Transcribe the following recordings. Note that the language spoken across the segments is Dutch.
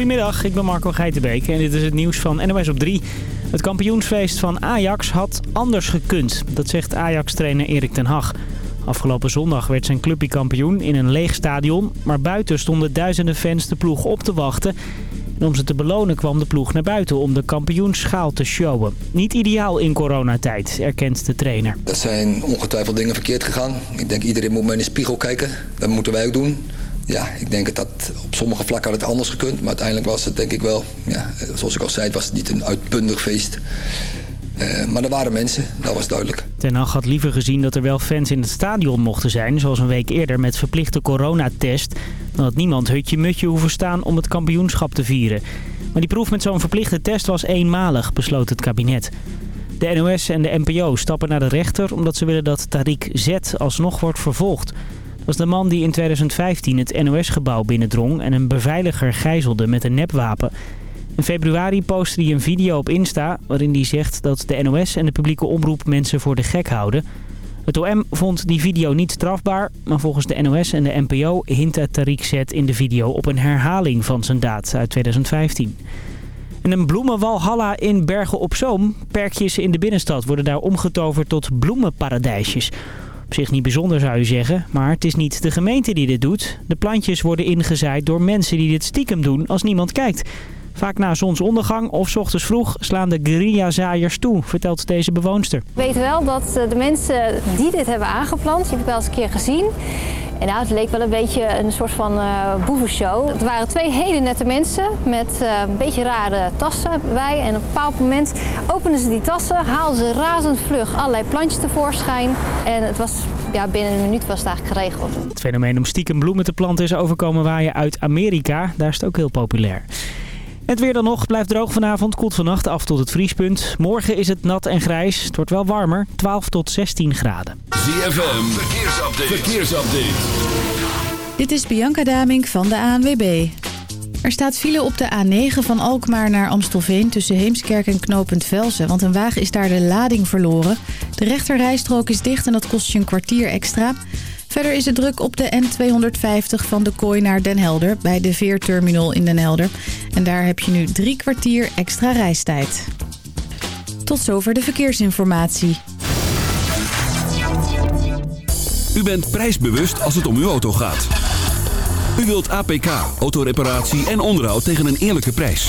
Goedemiddag, ik ben Marco Geitenbeek en dit is het nieuws van NOS op 3. Het kampioensfeest van Ajax had anders gekund. Dat zegt Ajax-trainer Erik ten Hag. Afgelopen zondag werd zijn clubje kampioen in een leeg stadion. Maar buiten stonden duizenden fans de ploeg op te wachten. En om ze te belonen kwam de ploeg naar buiten om de kampioensschaal te showen. Niet ideaal in coronatijd, erkent de trainer. Er zijn ongetwijfeld dingen verkeerd gegaan. Ik denk iedereen moet maar in de spiegel kijken. Dat moeten wij ook doen. Ja, ik denk dat op sommige vlakken had het anders gekund. Maar uiteindelijk was het denk ik wel, ja, zoals ik al zei, het was niet een uitbundig feest. Uh, maar er waren mensen, dat was duidelijk. Ten Hag had liever gezien dat er wel fans in het stadion mochten zijn... zoals een week eerder met verplichte coronatest... dan had niemand hutje-mutje hoeven staan om het kampioenschap te vieren. Maar die proef met zo'n verplichte test was eenmalig, besloot het kabinet. De NOS en de NPO stappen naar de rechter... omdat ze willen dat Tariq Z alsnog wordt vervolgd. Was de man die in 2015 het NOS-gebouw binnendrong... en een beveiliger gijzelde met een nepwapen... In februari postte hij een video op Insta waarin hij zegt dat de NOS en de publieke omroep mensen voor de gek houden. Het OM vond die video niet strafbaar, maar volgens de NOS en de NPO hintte Tariq Z in de video op een herhaling van zijn daad uit 2015. En een bloemenwalhalla in Bergen op Zoom. Perkjes in de binnenstad worden daar omgetoverd tot bloemenparadijsjes. Op zich niet bijzonder zou je zeggen, maar het is niet de gemeente die dit doet. De plantjes worden ingezaaid door mensen die dit stiekem doen als niemand kijkt. Vaak na zonsondergang of ochtends vroeg slaan de guerrilla-zaaiers toe, vertelt deze bewoonster. We weten wel dat eh, de mensen die dit hebben aangeplant, die heb ik wel eens een keer gezien. En nou, het leek wel een beetje een soort van uh, boevenshow. Het waren twee hele nette mensen met uh, een beetje rare tassen bij. En op een bepaald moment openden ze die tassen, haalden ze razend vlug allerlei plantjes tevoorschijn. En het was, ja, binnen een minuut was het eigenlijk geregeld. Het fenomeen om stiekem bloemen te planten is overkomen waaien uit Amerika. Daar is het ook heel populair. Het weer dan nog blijft droog vanavond, koelt vannacht af tot het vriespunt. Morgen is het nat en grijs. Het wordt wel warmer, 12 tot 16 graden. ZFM, verkeersupdate. verkeersupdate. Dit is Bianca Damink van de ANWB. Er staat file op de A9 van Alkmaar naar Amstelveen tussen Heemskerk en Knopend Velsen. Want een wagen is daar de lading verloren. De rechterrijstrook is dicht en dat kost je een kwartier extra. Verder is het druk op de N250 van de Kooi naar Den Helder... bij de veerterminal in Den Helder. En daar heb je nu drie kwartier extra reistijd. Tot zover de verkeersinformatie. U bent prijsbewust als het om uw auto gaat. U wilt APK, autoreparatie en onderhoud tegen een eerlijke prijs.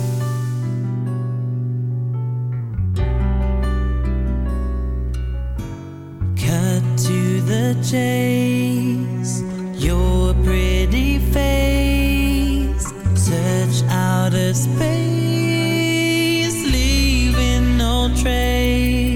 Chase, your pretty face, search outer space, leaving no trace,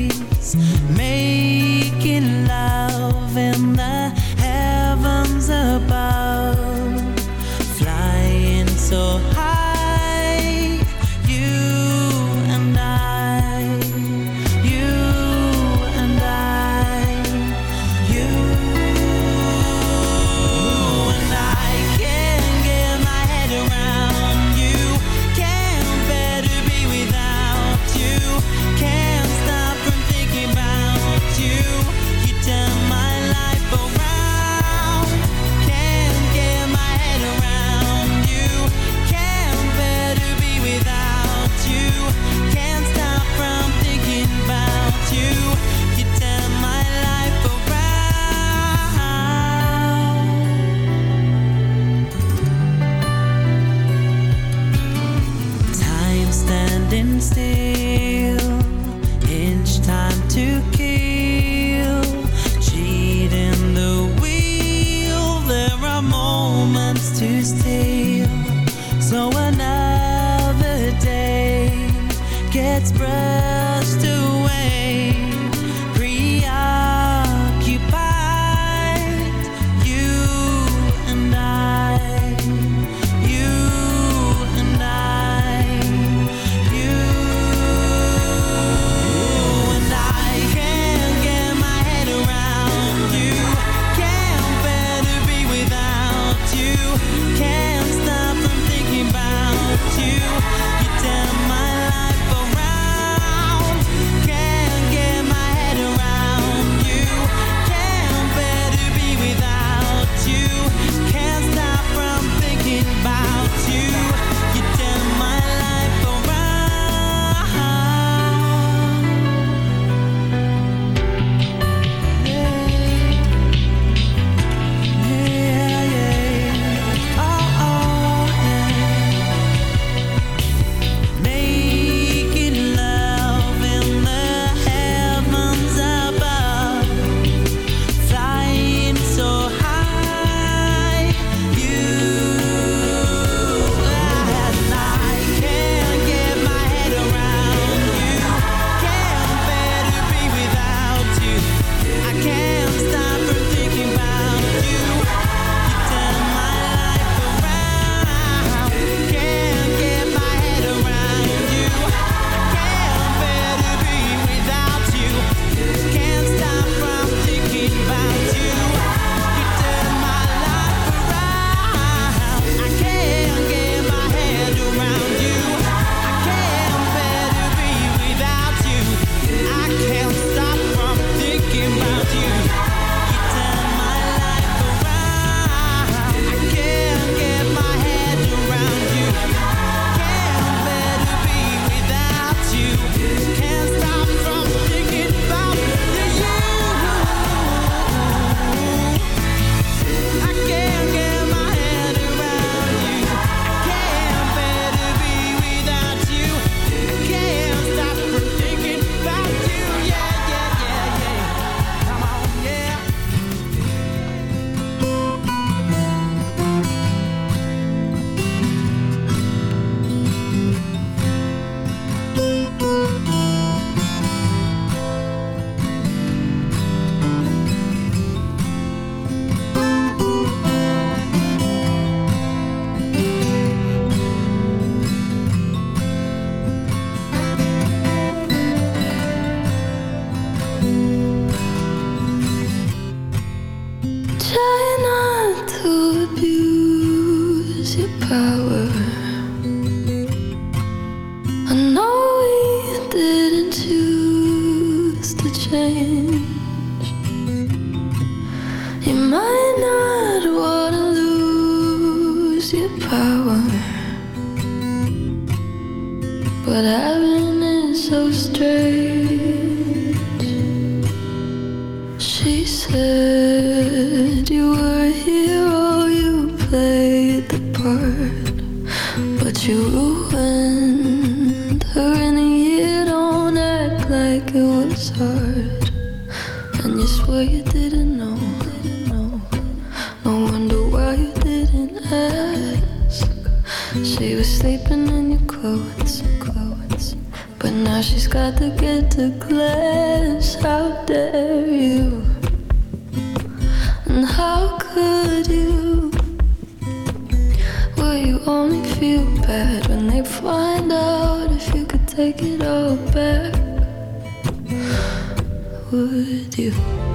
would you?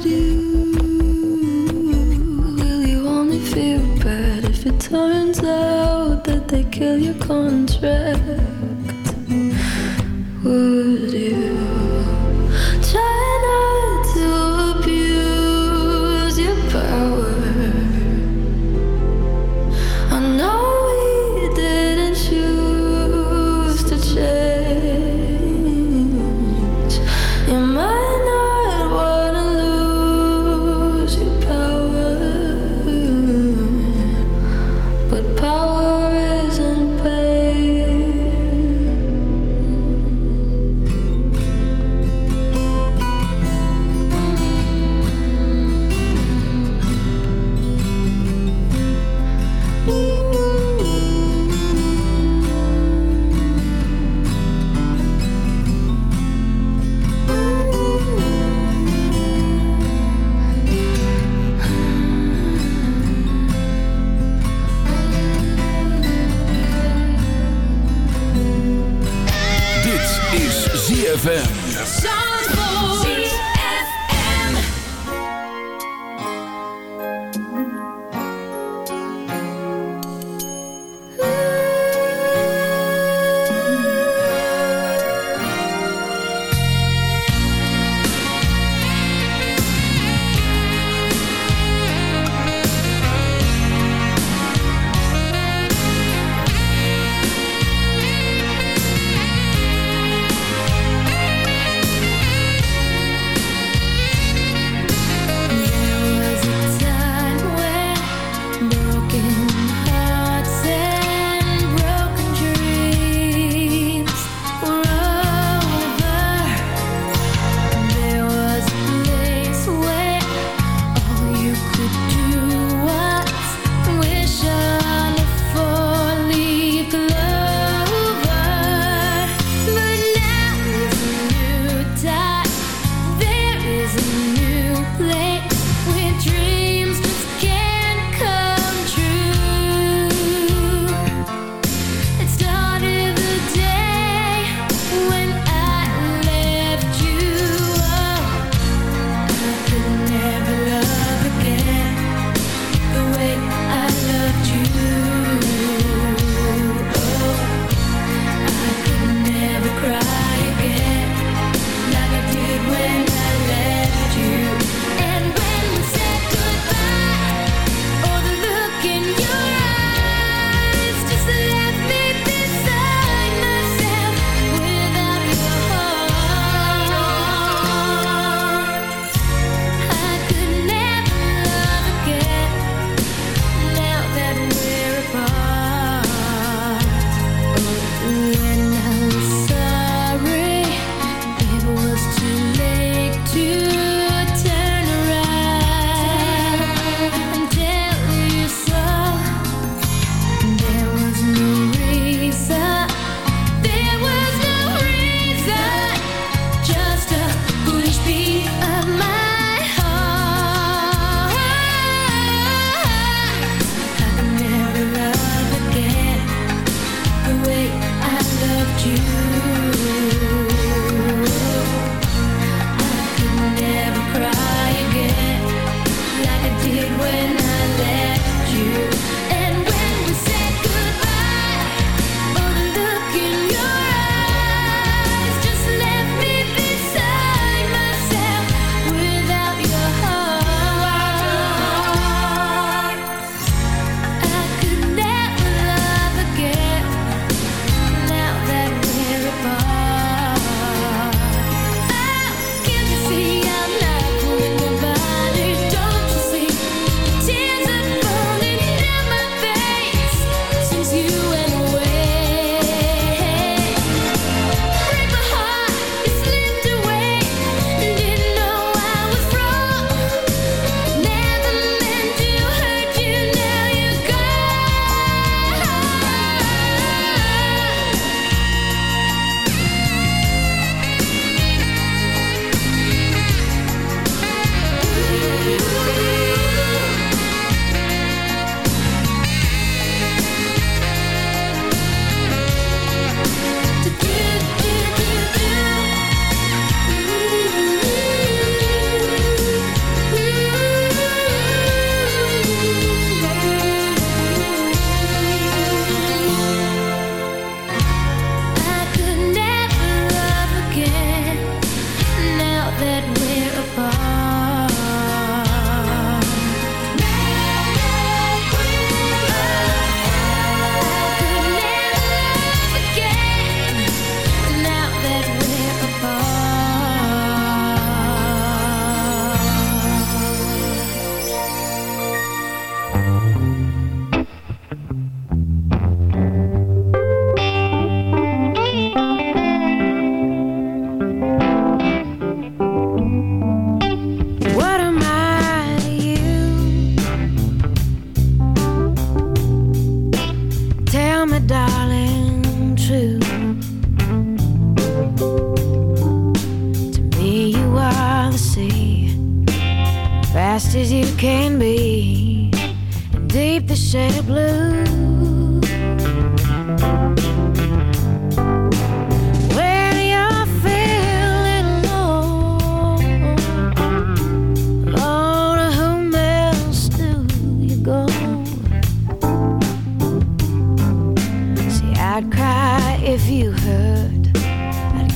kill your contract?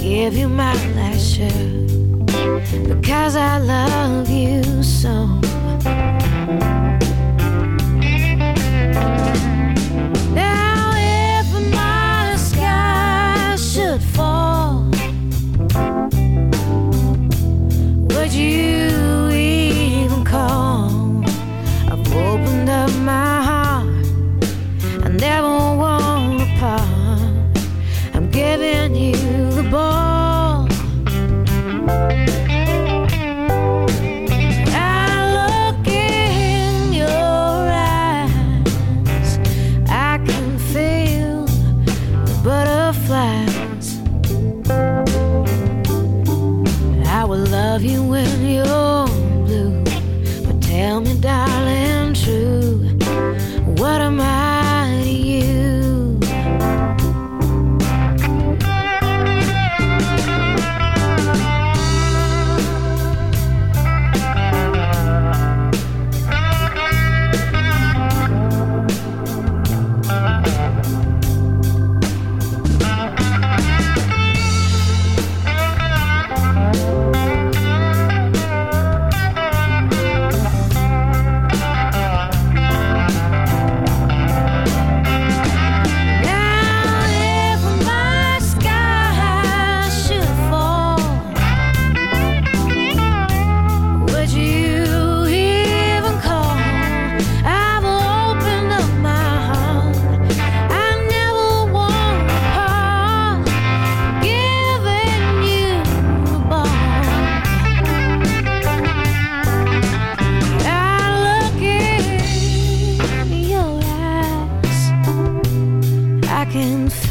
give you my pleasure because I love you so.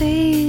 see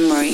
memory.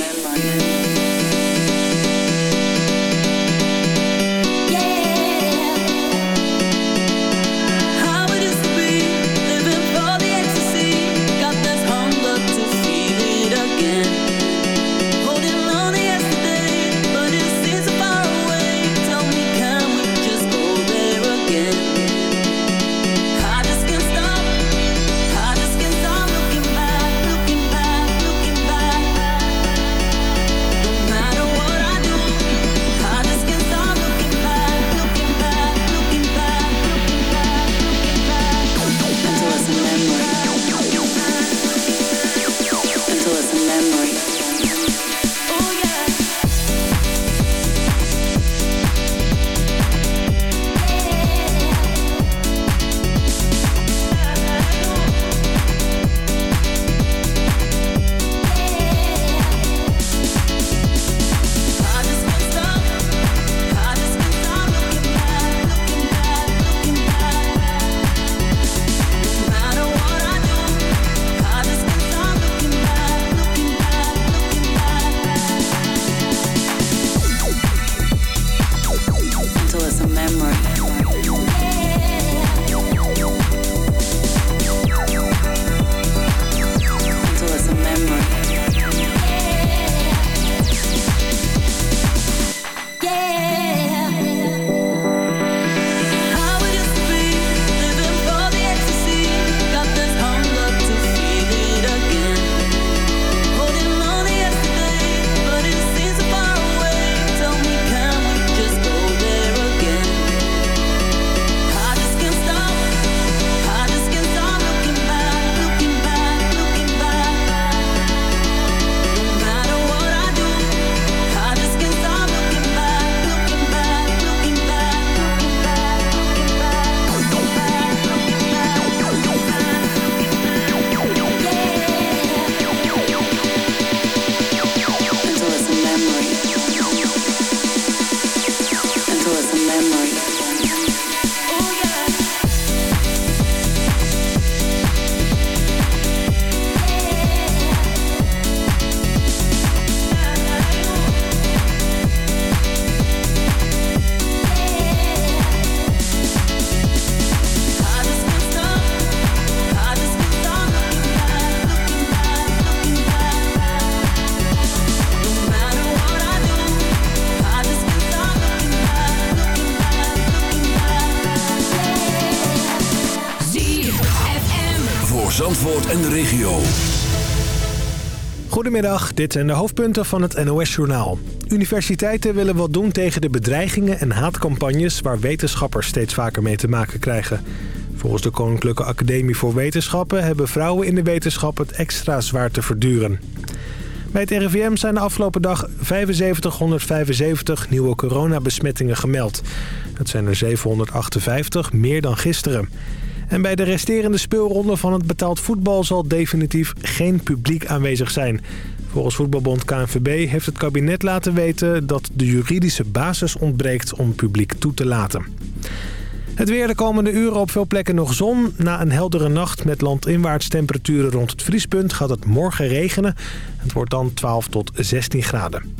Goedemiddag, dit zijn de hoofdpunten van het NOS-journaal. Universiteiten willen wat doen tegen de bedreigingen en haatcampagnes... waar wetenschappers steeds vaker mee te maken krijgen. Volgens de Koninklijke Academie voor Wetenschappen... hebben vrouwen in de wetenschap het extra zwaar te verduren. Bij het RIVM zijn de afgelopen dag 7575 nieuwe coronabesmettingen gemeld. Dat zijn er 758 meer dan gisteren. En bij de resterende speelronde van het betaald voetbal zal definitief geen publiek aanwezig zijn. Volgens voetbalbond KNVB heeft het kabinet laten weten dat de juridische basis ontbreekt om publiek toe te laten. Het weer de komende uren op veel plekken nog zon. Na een heldere nacht met landinwaarts temperaturen rond het vriespunt gaat het morgen regenen. Het wordt dan 12 tot 16 graden.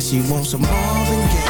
She wants some Marvin Gaye,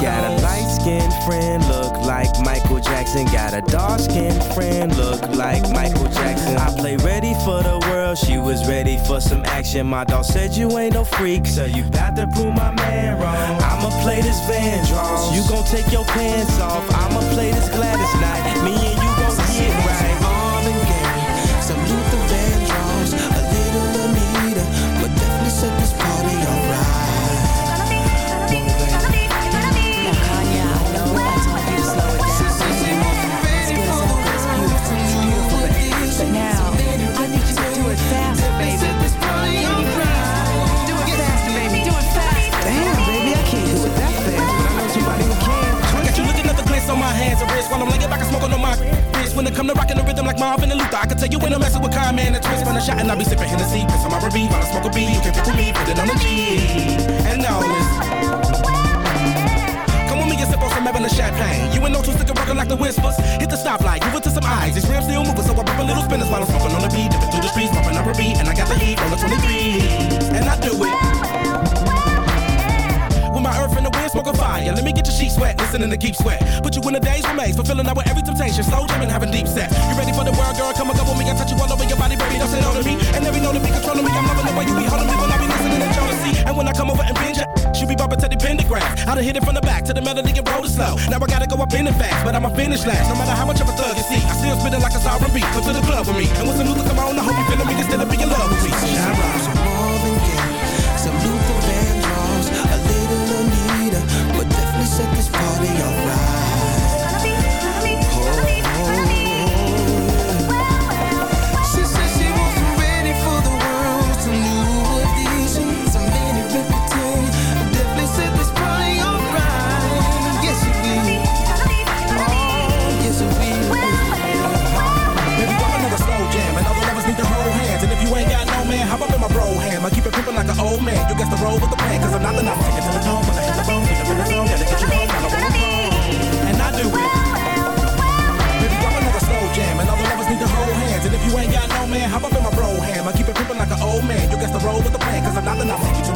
Got a light skinned friend, look like Michael Jackson. Got a dark skinned friend, look like Michael Jackson. I play ready for the world, she was ready for some action. My dog said you ain't no freak, so you got to prove my man wrong. I'ma play this Van Vandross, you gon' take your pants off. I'ma play this Gladys night, me and you come to rocking the rhythm like Marvin and Luther, I can tell you when I'm messing with Kyle, man, and twist. When I shot and I be sippin' Hennessy, piss on my R&B while I smoke a B. You can pick with me, put it on the G. And now this. Come with me and sip on some Evan champagne. You ain't no two sticker rockin' like the whispers. Hit the stoplight, give it to some eyes. These rims still moving, so I pop a little spinners while I'm smoking on the beat. Dipping through the streets, bumping up a beat, and I got the heat on the 23. And I do it. Fire. Let me get your sheets wet, listening to keep sweat. Put you in a daze remains, fulfilling out with every temptation. Slow jamming, having deep sex. You ready for the world, girl? Come and go with me. I touch you all over your body, baby. Don't say no to me. And every know to be controlling me. I'm loving the way you be holding me when I be listening to jealousy. And when I come over and binge, she be bumping to the pentagram. I done hit it from the back to the melody and roll it slow. Now I gotta go up in it fast, but I'ma finish last. No matter how much of a thug you see, I still spitting like a sovereign beat. Come to the club with me. And when some Luther come on, I hope you feeling me. Instead of being in love with me. Shine man. You guess the roll with the plan, cause I'm not the number. It to the tone, when I hit the bone, get in the zone, gotta get you home, gotta roll home. And I do it. Baby, I'm another slow jam, and all the lovers need to hold hands. And if you ain't got no man, hop up in my bro ham. I keep it pimpin' like an old man. You guess the roll with the plan, cause I'm not the number.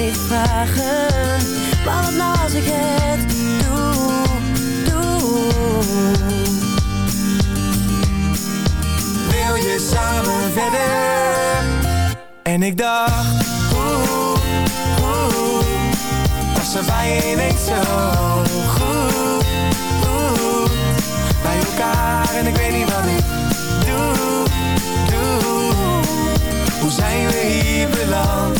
niet vragen Maar wat nou als ik het doe, doe Wil je samen verder? En ik dacht Oeh, oeh Was er bij je zo goed, goed Bij elkaar en ik weet niet wat ik doe, doe Hoe zijn we hier beland?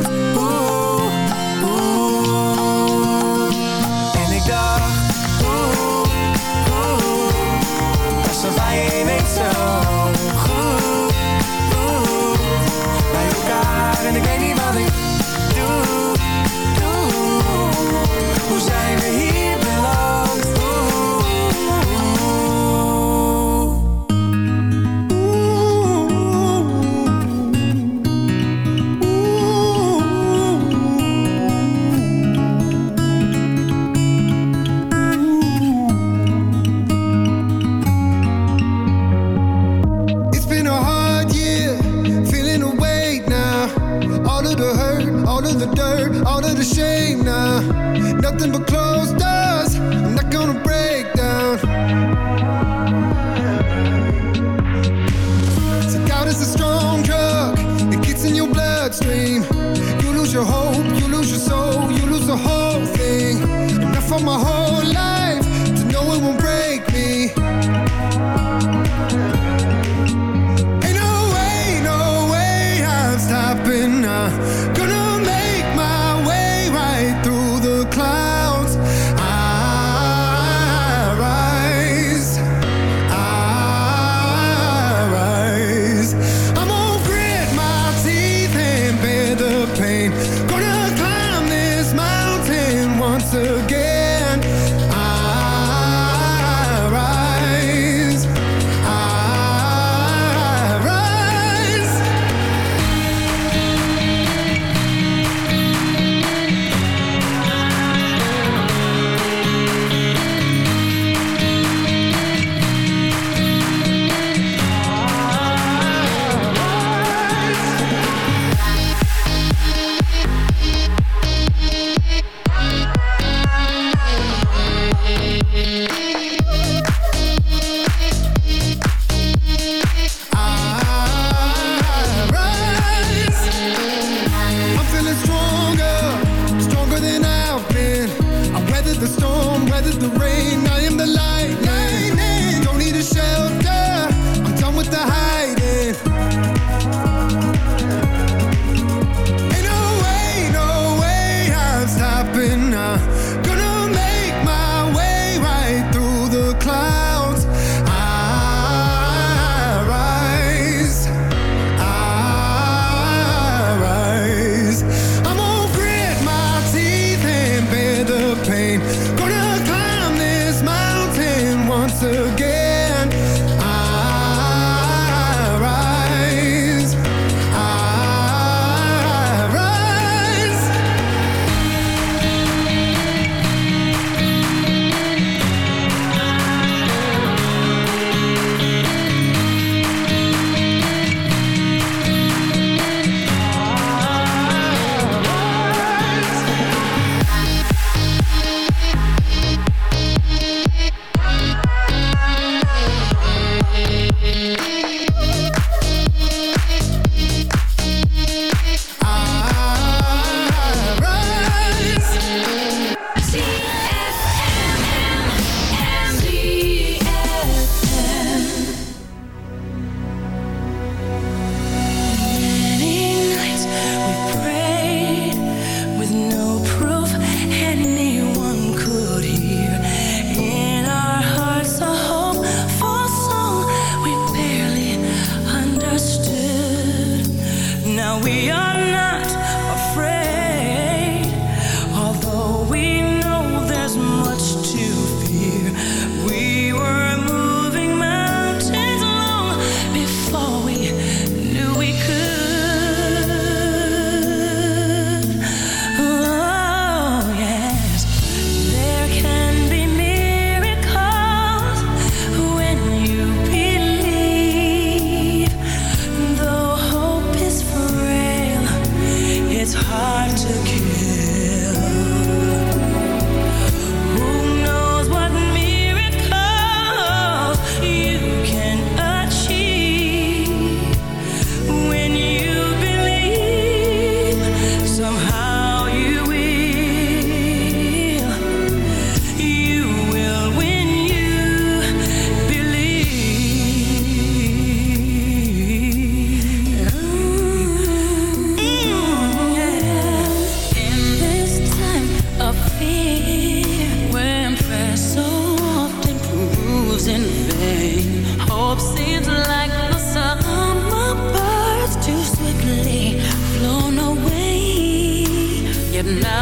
Now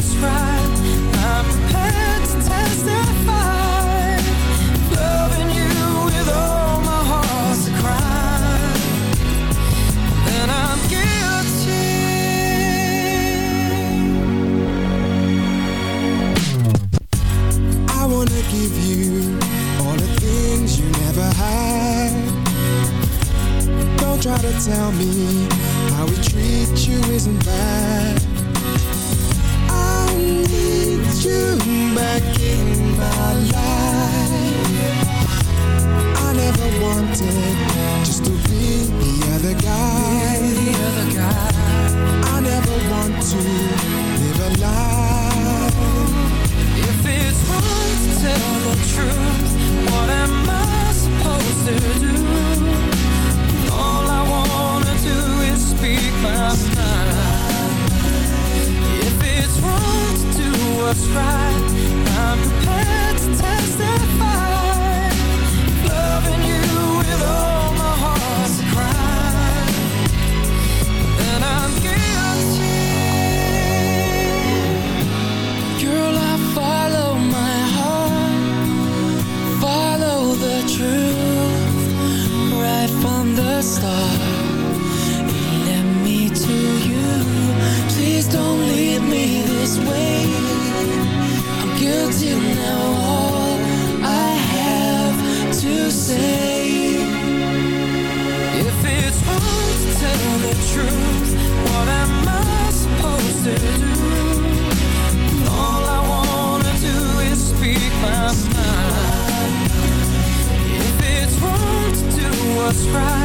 just right. right.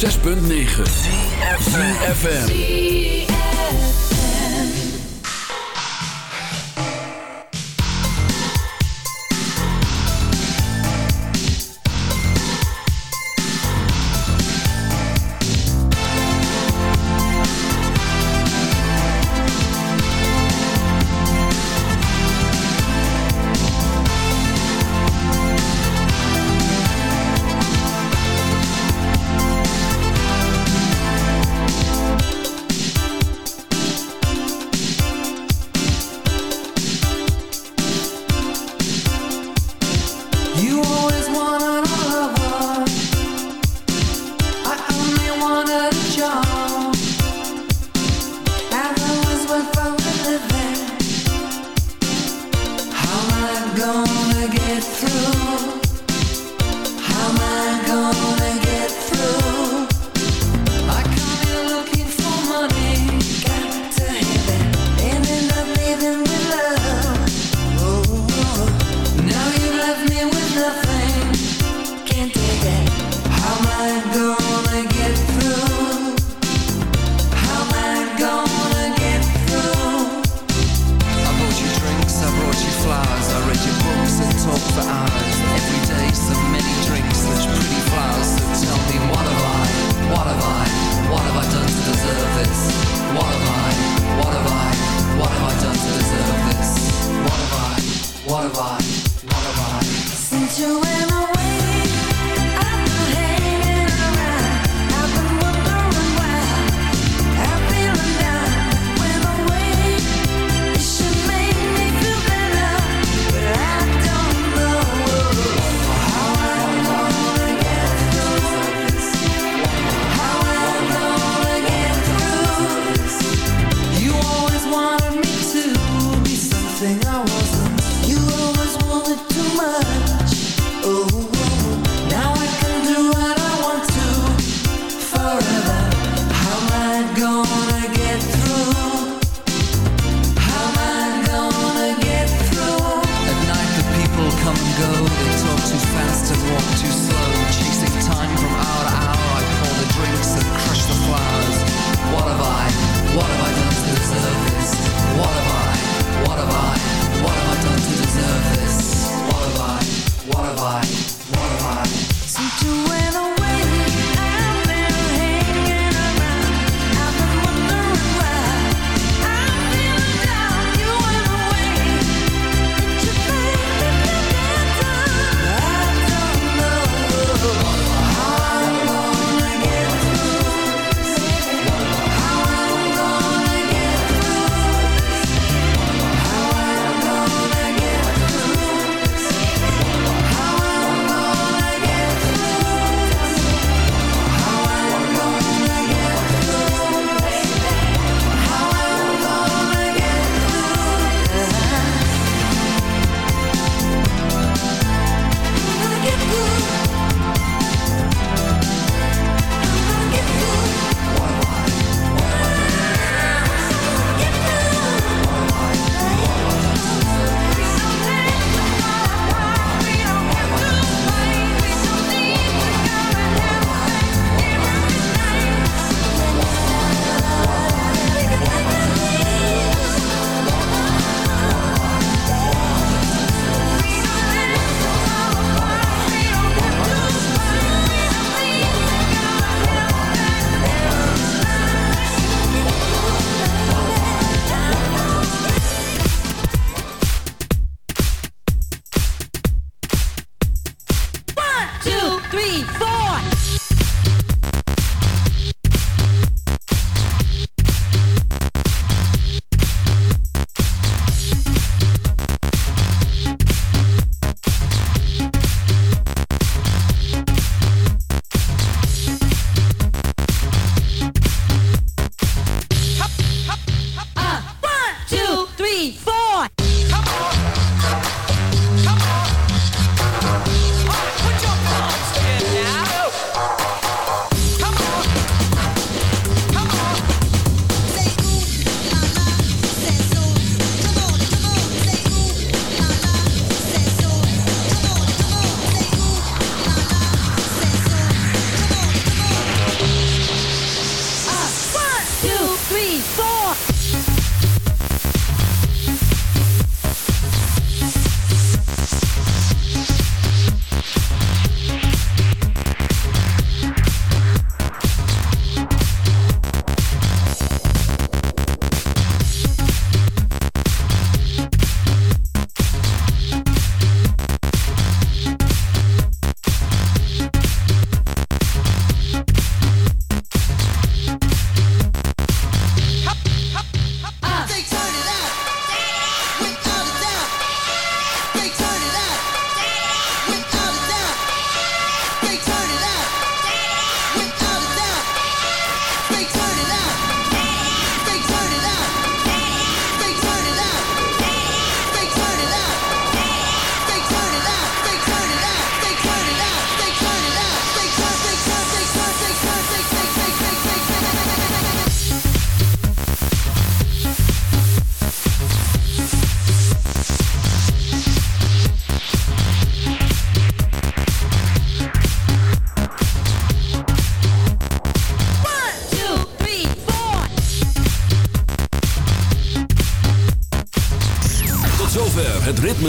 106.9 FM.